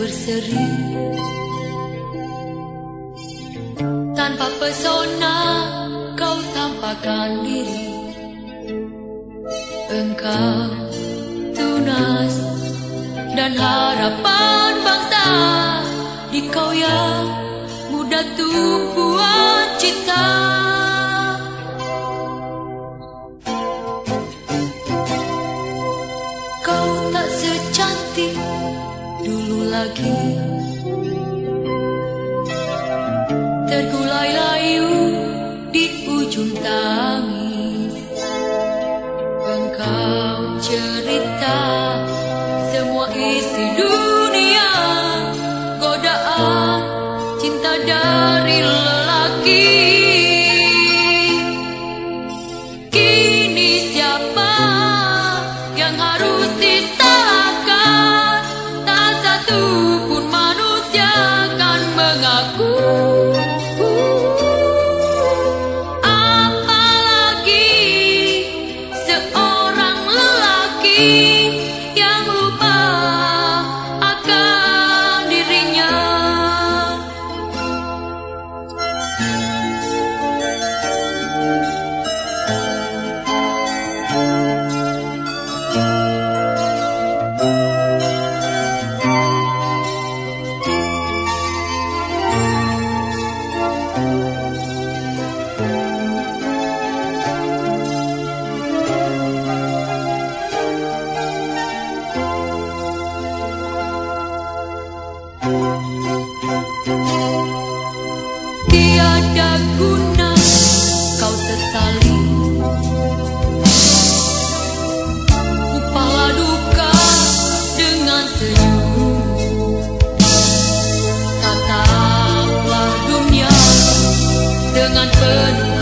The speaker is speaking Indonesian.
misteri Tanpa pesona kau tampakkan diri. Engkau tunas dan harapan bangsa. Di kau yang mudah tumbuhan cinta lagi. Tergulai layu di ujung tangis. Engkau cerita semua isi dunia. Godaan cinta dari lelaki. Kini siapa dengan penuh